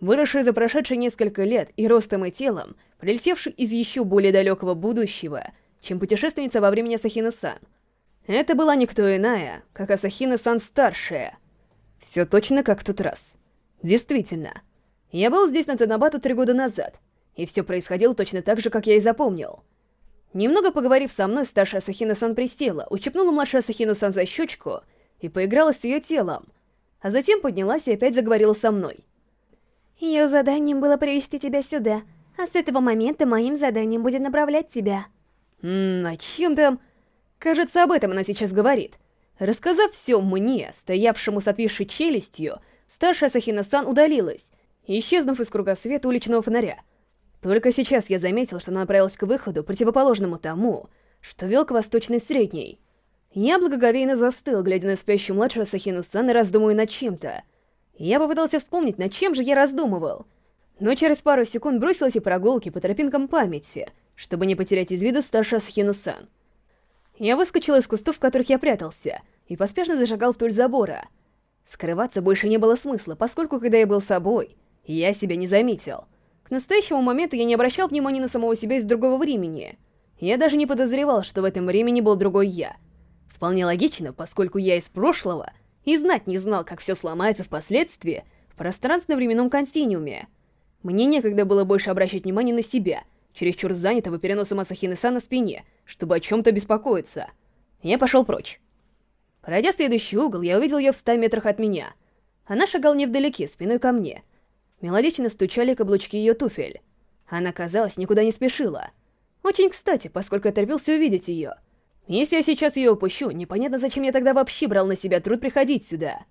выросший за прошедшие несколько лет и ростом и телом, прилетевший из еще более далекого будущего, чем путешественница во времени Асахина-сан. Это была никто иная, как Асахина-сан старшая. Все точно как в тот раз. Действительно. Я был здесь на Танабату три года назад, и все происходило точно так же, как я и запомнил. Немного поговорив со мной, старшая Асахина-сан пристела, ущипнула младшую Асахину-сан за щечку и поиграла с ее телом, а затем поднялась и опять заговорила со мной. Ее заданием было привести тебя сюда, а с этого момента моим заданием будет направлять тебя. Ммм, а чем там... Кажется, об этом она сейчас говорит. Рассказав все мне, стоявшему с отвисшей челюстью, старшая Асахина-сан удалилась, исчезнув из круга света уличного фонаря. Только сейчас я заметил, что она направилась к выходу, противоположному тому, что вел к восточной средней. Я благоговейно застыл, глядя на спящую младшую Асахину-сан и раздумывая над чем-то. Я попытался вспомнить, над чем же я раздумывал. Но через пару секунд бросил эти прогулки по тропинкам памяти, чтобы не потерять из виду старшую Асахину-сан. Я выскочил из кустов, в которых я прятался, и поспешно зашагал вдоль забора. Скрываться больше не было смысла, поскольку, когда я был собой, я себя не заметил. К настоящему моменту я не обращал внимания на самого себя из другого времени. Я даже не подозревал, что в этом времени был другой я. Вполне логично, поскольку я из прошлого — и знать не знал, как все сломается впоследствии в пространственно-временном континууме. Мне некогда было больше обращать внимание на себя, чересчур занятого переносом Асахины-сан на спине, чтобы о чем-то беспокоиться. Я пошел прочь. Пройдя следующий угол, я увидел ее в ста метрах от меня. Она шагала невдалеке, спиной ко мне. Мелодично стучали каблучки ее туфель. Она, казалось, никуда не спешила. Очень кстати, поскольку я торопился увидеть ее — если я сейчас ее упущу, непонятно, зачем я тогда вообще брал на себя труд приходить сюда.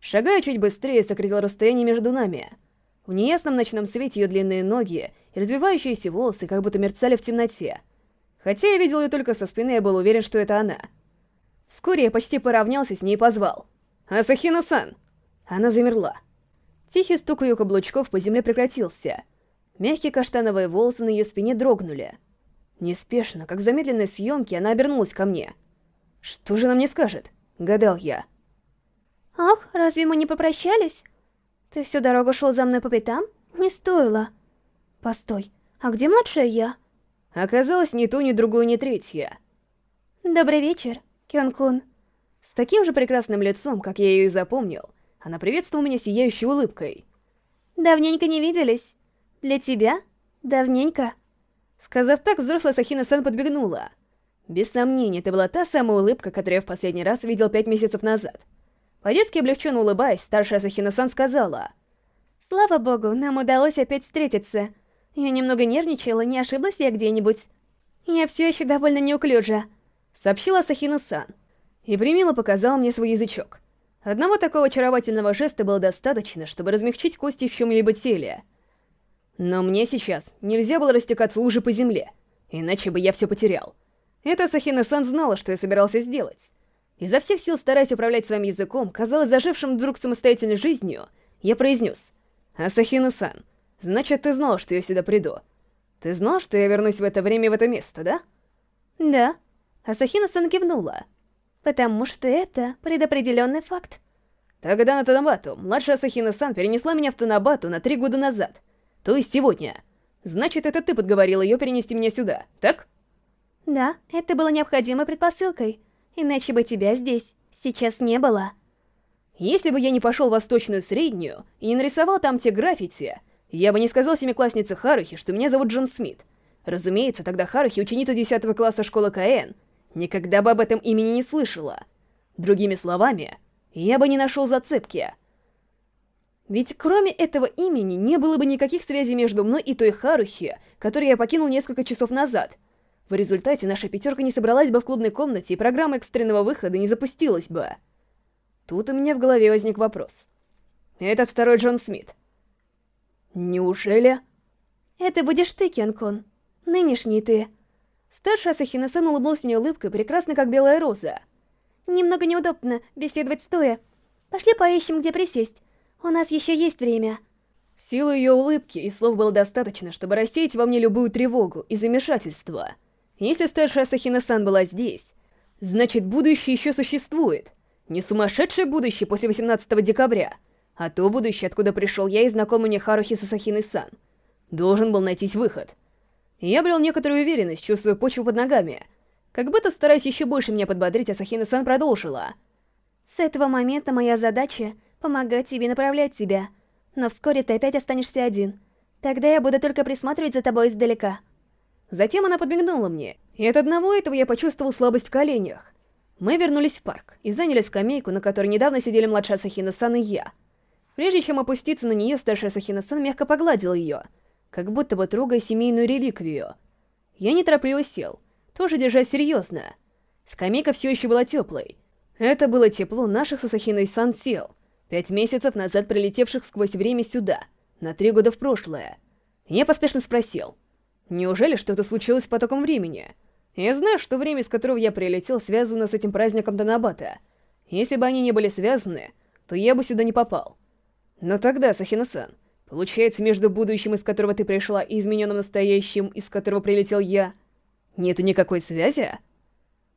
Шагая чуть быстрее, сократил расстояние между нами. В неясном ночном свете ее длинные ноги и развивающиеся волосы как будто мерцали в темноте. Хотя я видел ее только со спины, я был уверен, что это она. Вскоре я почти поравнялся с ней и позвал. «Асахина-сан!» Она замерла. Тихий стук ее каблучков по земле прекратился. Мягкие каштановые волосы на ее спине дрогнули. Неспешно, как в замедленной съемке, она обернулась ко мне. «Что же она мне скажет?» — гадал я. «Ах, разве мы не попрощались? Ты всю дорогу шел за мной по пятам? Не стоило. Постой, а где младшая я?» Оказалось, ни ту, ни другую, ни третья. «Добрый вечер, Кён-кун». С таким же прекрасным лицом, как я ее и запомнил, она приветствовала меня сияющей улыбкой. «Давненько не виделись. Для тебя? Давненько». Сказав так, взрослая Сахина-сан подбегнула. Без сомнения, это была та самая улыбка, которую я в последний раз видел пять месяцев назад. По-детски облегченно улыбаясь, старшая Сахина-сан сказала. «Слава богу, нам удалось опять встретиться. Я немного нервничала, не ошиблась я где-нибудь. Я все еще довольно неуклюжа», — сообщила Сахина-сан. И примило показала мне свой язычок. Одного такого очаровательного жеста было достаточно, чтобы размягчить кости в чем-либо теле — но мне сейчас нельзя было растекаться лужи по земле, иначе бы я все потерял. Это Сахина-сан знала, что я собирался сделать. Изо всех сил стараясь управлять своим языком, казалось зажившим вдруг самостоятельной жизнью, я произнес. «Асахина-сан, значит, ты знал, что я сюда приду. Ты знал, что я вернусь в это время в это место, да?» «Да». Асахина-сан кивнула. «Потому что это предопределенный факт». Тогда на Танабату младшая Асахина-сан перенесла меня в Танабату на три года назад — то есть сегодня. Значит, это ты подговорил ее перенести меня сюда, так? Да, это было необходимой предпосылкой. Иначе бы тебя здесь сейчас не было. Если бы я не пошел в Восточную Среднюю и не нарисовал там те граффити, я бы не сказал семикласснице Харухи, что меня зовут Джон Смит. Разумеется, тогда Харухи, ученица 10 класса школы КН, никогда бы об этом имени не слышала. Другими словами, я бы не нашел зацепки. Ведь кроме этого имени не было бы никаких связей между мной и той Харухи, которую я покинул несколько часов назад. В результате наша пятерка не собралась бы в клубной комнате, и программа экстренного выхода не запустилась бы. Тут у меня в голове возник вопрос. Этот второй Джон Смит. Неужели? Это будешь ты, Кенкон. Нынешний ты. Старшая Асахина-сан улыбнулась мне улыбкой, прекрасной как белая роза. Немного неудобно беседовать стоя. Пошли поищем, где присесть. У нас еще есть время. В силу ее улыбки и слов было достаточно, чтобы рассеять во мне любую тревогу и замешательство. Если старшая Сахина-сан была здесь, значит будущее еще существует. Не сумасшедшее будущее после 18 декабря, А то будущее, откуда пришел я и знакомый мне Харухи Сасахины-сан. Должен был найтись выход. Я обрел некоторую уверенность, чувствуя почву под ногами. Как будто стараясь еще больше меня подбодрить, Асахина-сан продолжила. «С этого момента моя задача — помогать тебе направлять тебя. Но вскоре ты опять останешься один. Тогда я буду только присматривать за тобой издалека». Затем она подмигнула мне, и от одного этого я почувствовал слабость в коленях. Мы вернулись в парк и заняли скамейку, на которой недавно сидели младшая Сахина-сан и я. Прежде чем опуститься на нее, старшая Сахина-сан мягко погладила ее, как будто бы трогая семейную реликвию. Я неторопливо сел, тоже держась серьезно. Скамейка все еще была теплой. Это было тепло наших Сасахиной-сан тел, пять месяцев назад прилетевших сквозь время сюда, на три года в прошлое. Я поспешно спросил, неужели что-то случилось с потоком времени? Я знаю, что время, с которого я прилетел, связано с этим праздником Танабата. Если бы они не были связаны, то я бы сюда не попал. Но тогда, Сахина-сан, получается, между будущим, из которого ты пришла, и измененным настоящим, из которого прилетел я, нету никакой связи?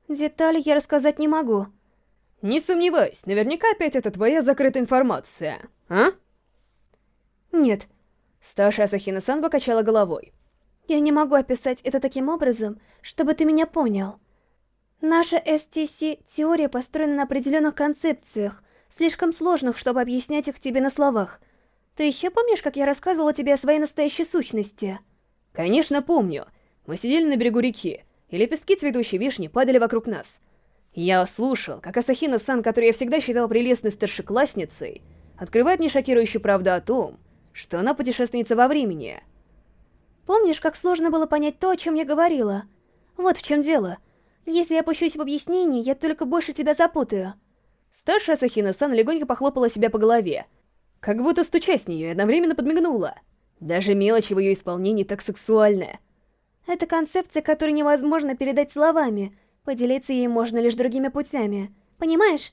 Детали я рассказать не могу. Не сомневаюсь, наверняка опять это твоя закрытая информация, а? Нет. Старшая Асахина-сан покачала головой. Я не могу описать это таким образом, чтобы ты меня понял. Наша STC-теория построена на определенных концепциях, слишком сложных, чтобы объяснять их тебе на словах. Ты еще помнишь, как я рассказывала тебе о своей настоящей сущности? Конечно, помню. Мы сидели на берегу реки, и лепестки цветущей вишни падали вокруг нас. Я слушал, как Асахина-сан, которую я всегда считал прелестной старшеклассницей, открывает мне шокирующую правду о том, что она путешественница во времени. Помнишь, как сложно было понять то, о чем я говорила? Вот в чем дело. Если я опущусь в объяснении, я только больше тебя запутаю. Старшая Асахина-сан легонько похлопала себя по голове, как будто стучась с нее и одновременно подмигнула. Даже мелочи в ее исполнении так сексуальная. Это концепция, которую невозможно передать словами. Поделиться ей можно лишь другими путями. Понимаешь?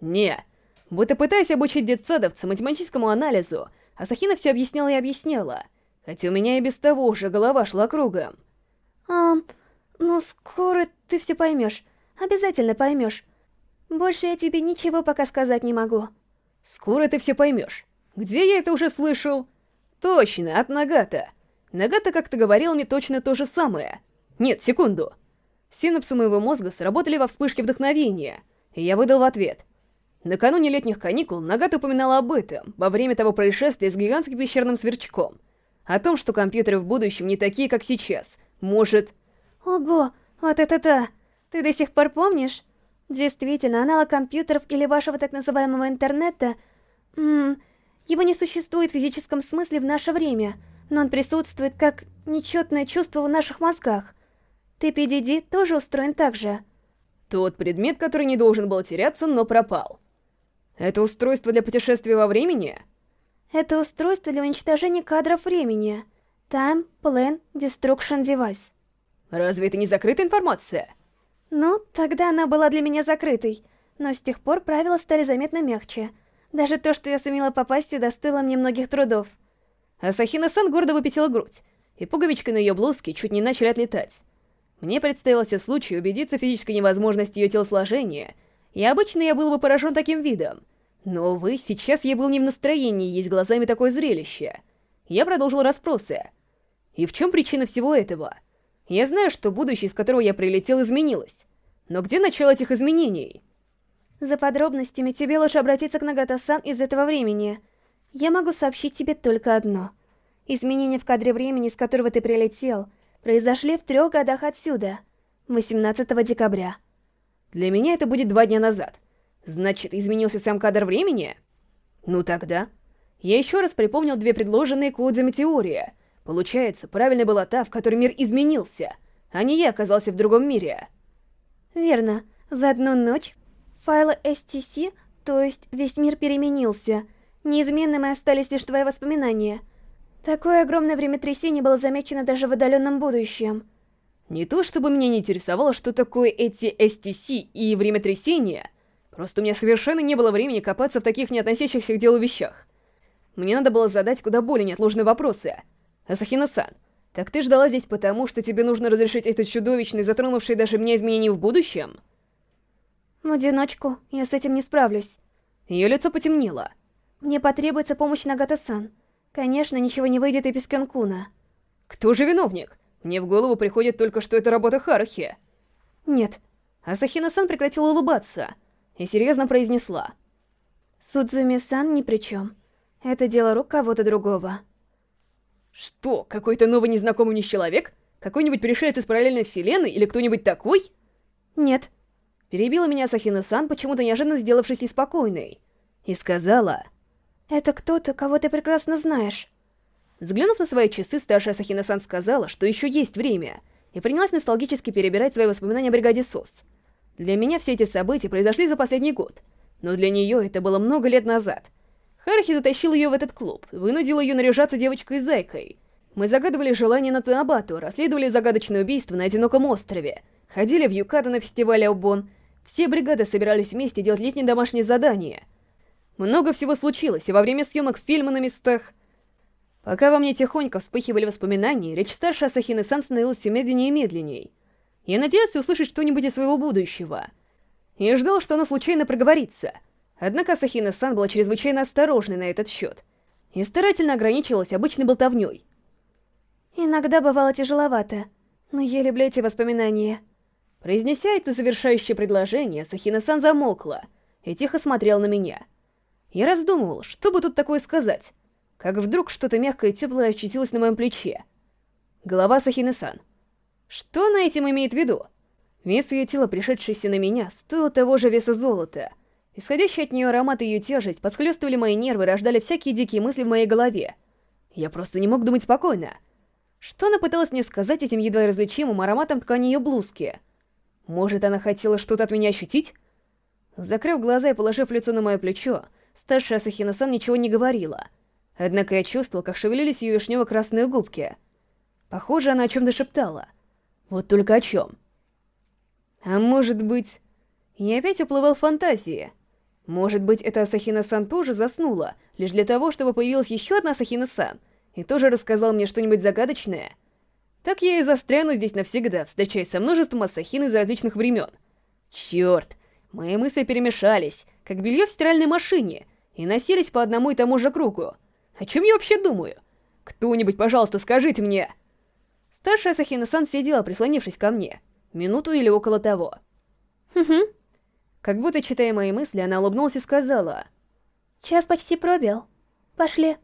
Не. Будто пытаясь обучить детсадовца математическому анализу, Асахина все объясняла и объясняла. Хотя у меня и без того уже голова шла кругом. А, ну скоро ты все поймешь. Обязательно поймешь. Больше я тебе ничего пока сказать не могу. Скоро ты все поймешь. Где я это уже слышал? Точно, от Нагата. Нагата как-то говорил мне точно то же самое. Нет, секунду. Синапсы моего мозга сработали во вспышке вдохновения, и я выдал в ответ. Накануне летних каникул Нагата упоминала об этом, во время того происшествия с гигантским пещерным сверчком. О том, что компьютеры в будущем не такие, как сейчас. Может... Ого, вот это да! Ты до сих пор помнишь? Действительно, аналог компьютеров или вашего так называемого интернета... Ммм... Его не существует в физическом смысле в наше время, но он присутствует как нечетное чувство в наших мозгах. PDD тоже устроен так же. Тот предмет, который не должен был теряться, но пропал. Это устройство для путешествия во времени? Это устройство для уничтожения кадров времени. Time Plan Destruction Device. Разве это не закрытая информация? Ну, тогда она была для меня закрытой, но с тех пор правила стали заметно мягче. Даже то, что я сумела попасть сюда, стоило мне многих трудов. Асахина-сан гордо выпятила грудь, и пуговички на ее блузке чуть не начали отлетать. Мне представился случай убедиться в физической невозможности ее телосложения, и обычно я был бы поражен таким видом. Но, увы, сейчас я был не в настроении есть глазами такое зрелище. Я продолжил расспросы. И в чем причина всего этого? Я знаю, что будущее, из которого я прилетел, изменилось. Но где начало этих изменений? За подробностями тебе лучше обратиться к Нагата-сан из этого времени. Я могу сообщить тебе только одно. Изменения в кадре времени, с которого ты прилетел, произошли в трех годах отсюда, 18 декабря. Для меня это будет два дня назад. Значит, изменился сам кадр времени? Ну тогда... Я еще раз припомнил две предложенные Кодзами теории — Получается, правильно была та, в которой мир изменился, а не я оказался в другом мире. Верно. За одну ночь файлы STC, то есть весь мир переменился. Неизменными остались лишь твои воспоминания. Такое огромное времятрясение было замечено даже в отдаленном будущем. Не то чтобы меня не интересовало, что такое эти STC и времятрясения, просто у меня совершенно не было времени копаться в таких не относящихся к делу вещах. Мне надо было задать куда более неотложные вопросы — Асахина-сан, так ты ждала здесь потому, что тебе нужно разрешить этот чудовищный, затронувший даже меня изменения в будущем? В одиночку я с этим не справлюсь. Ее лицо потемнело. Мне потребуется помощь Нагата-сан. Конечно, ничего не выйдет и без Кёнкуна. Кто же виновник? Мне в голову приходит только, что это работа Харахи. Нет. Асахина-сан прекратила улыбаться и серьезно произнесла. Судзуми-сан ни при чем. Это дело рук кого-то другого. Что, какой-то новый незнакомый мне человек? Какой-нибудь пришелец из параллельной вселенной или кто-нибудь такой? Нет. Перебила меня Асахина-сан, почему-то неожиданно сделавшись неспокойной. И сказала... Это кто-то, кого ты прекрасно знаешь. Взглянув на свои часы, старшая Асахина-сан сказала, что еще есть время, и принялась ностальгически перебирать свои воспоминания о бригаде СОС. Для меня все эти события произошли за последний год, но для нее это было много лет назад. Харахи затащил ее в этот клуб, вынудил ее наряжаться девочкой-зайкой. Мы загадывали желание на Танабату, расследовали загадочное убийство на одиноком острове, ходили в Юката на фестиваль Аубон, все бригады собирались вместе делать летние домашние задания. Много всего случилось, и во время съемок фильма на местах Пока во мне тихонько вспыхивали воспоминания, речь старшей Асахины-сан становилась все медленнее и медленней. Я надеялся услышать что-нибудь из своего будущего. И ждал, что оно случайно проговорится. Однако Асахина-сан была чрезвычайно осторожной на этот счет. И старательно ограничивалась обычной болтовней. Иногда бывало тяжеловато, но я люблю эти воспоминания. Произнеся это завершающее предложение, Сахина-сан замолкла и тихо смотрел на меня. Я раздумывал, что бы тут такое сказать как вдруг что-то мягкое и теплое очутилось на моем плече. Голова Сахины-сан. Что она этим имеет в виду? Вес ее тела, пришедшийся на меня, стоил того же веса золота. Исходящий от нее аромат и ее тяжесть подхлестывали мои нервы, рождали всякие дикие мысли в моей голове. Я просто не мог думать спокойно. Что она пыталась мне сказать этим едва различимым ароматом ткани ее блузки? Может, она хотела что-то от меня ощутить? Закрыв глаза и положив лицо на мое плечо, старшая Сахина-сан ничего не говорила — Однако я чувствовал, как шевелились ее вишнево-красные губки. Похоже, она о чем-то шептала. Вот только о чем. А может быть... Я опять уплывал в фантазии. Может быть, эта Асахина-сан тоже заснула, лишь для того, чтобы появилась еще одна Асахина-сан, и тоже рассказала мне что-нибудь загадочное? Так я и застряну здесь навсегда, встречаясь со множеством Асахин из различных времен. Черт, мои мысли перемешались, как белье в стиральной машине, и носились по одному и тому же кругу. О чем я вообще думаю? Кто-нибудь, пожалуйста, скажите мне!» Старшая Сахина-сан сидела, прислонившись ко мне. Минуту или около того. «Хм-хм». Как будто, читая мои мысли, она улыбнулась и сказала... «Час почти пробил. Пошли».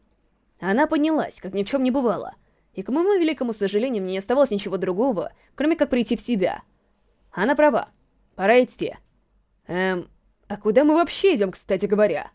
Она поднялась, как ни в чем не бывало. И, к моему великому сожалению, мне не оставалось ничего другого, кроме как прийти в себя. Она права. Пора идти. Эм, а куда мы вообще идем, кстати говоря?»